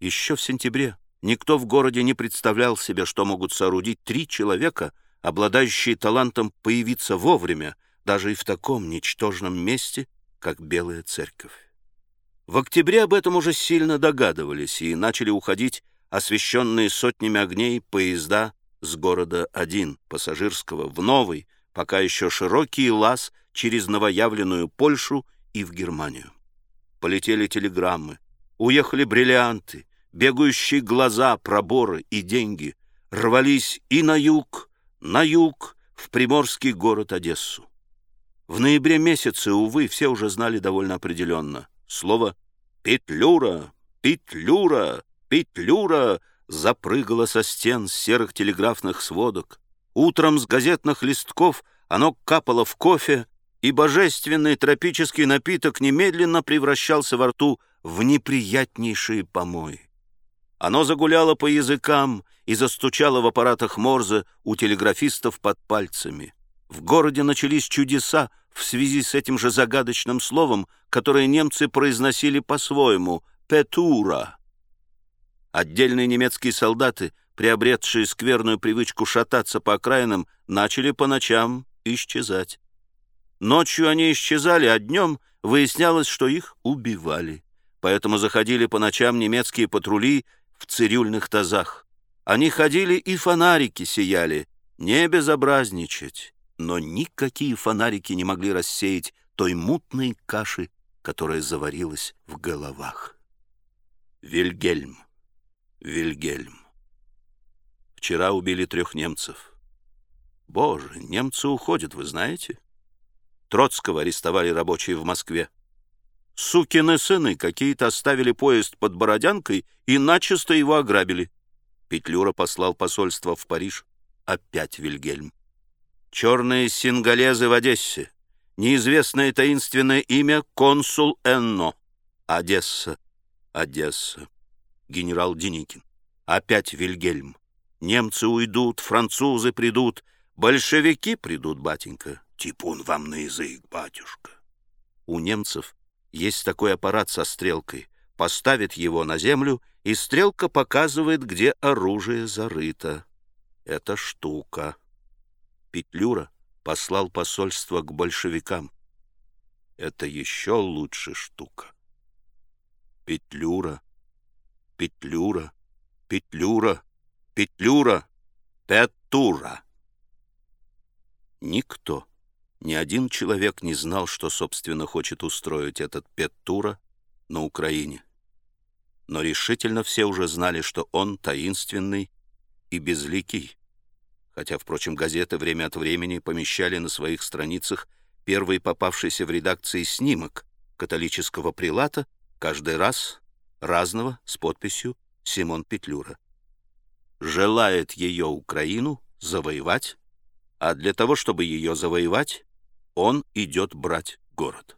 Еще в сентябре никто в городе не представлял себе, что могут соорудить три человека, обладающие талантом появиться вовремя, даже и в таком ничтожном месте, как Белая Церковь. В октябре об этом уже сильно догадывались и начали уходить освещенные сотнями огней поезда с города один пассажирского в новый, пока еще широкий лаз через новоявленную Польшу и в Германию. Полетели телеграммы, уехали бриллианты, бегающие глаза, проборы и деньги рвались и на юг, на юг, в приморский город Одессу. В ноябре месяце, увы, все уже знали довольно определенно. Слово «Петлюра! Петлюра! Петлюра!» запрыгало со стен серых телеграфных сводок. Утром с газетных листков оно капало в кофе, и божественный тропический напиток немедленно превращался во рту в неприятнейшие помои. Оно загуляло по языкам и застучало в аппаратах Морзе у телеграфистов под пальцами. В городе начались чудеса в связи с этим же загадочным словом, которое немцы произносили по-своему «петура». Отдельные немецкие солдаты, приобретшие скверную привычку шататься по окраинам, начали по ночам исчезать. Ночью они исчезали, а днем выяснялось, что их убивали. Поэтому заходили по ночам немецкие патрули в цирюльных тазах. Они ходили и фонарики сияли. Не безобразничать. Но никакие фонарики не могли рассеять той мутной каши, которая заварилась в головах. Вильгельм. Вильгельм. Вчера убили трех немцев. Боже, немцы уходят, вы знаете? Троцкого арестовали рабочие в Москве. Сукины сыны какие-то оставили поезд под Бородянкой и начисто его ограбили. Петлюра послал посольство в Париж. Опять Вильгельм. Черные сингалезы в Одессе. Неизвестное таинственное имя консул Энно. Одесса. Одесса. Генерал Деникин. Опять Вильгельм. Немцы уйдут, французы придут, большевики придут, батенька. Типун вам на язык, батюшка. У немцев есть такой аппарат со стрелкой. Поставит его на землю, и стрелка показывает, где оружие зарыто. Это штука. Петлюра послал посольство к большевикам. Это еще лучше штука. Петлюра, Петлюра, Петлюра, Петлюра, Петура. Никто ни один человек не знал, что, собственно, хочет устроить этот Петтура на Украине. Но решительно все уже знали, что он таинственный и безликий. Хотя, впрочем, газеты время от времени помещали на своих страницах первый попавшийся в редакции снимок католического прилата, каждый раз разного с подписью «Симон Петлюра». Желает ее Украину завоевать, а для того, чтобы ее завоевать, он идет брать город.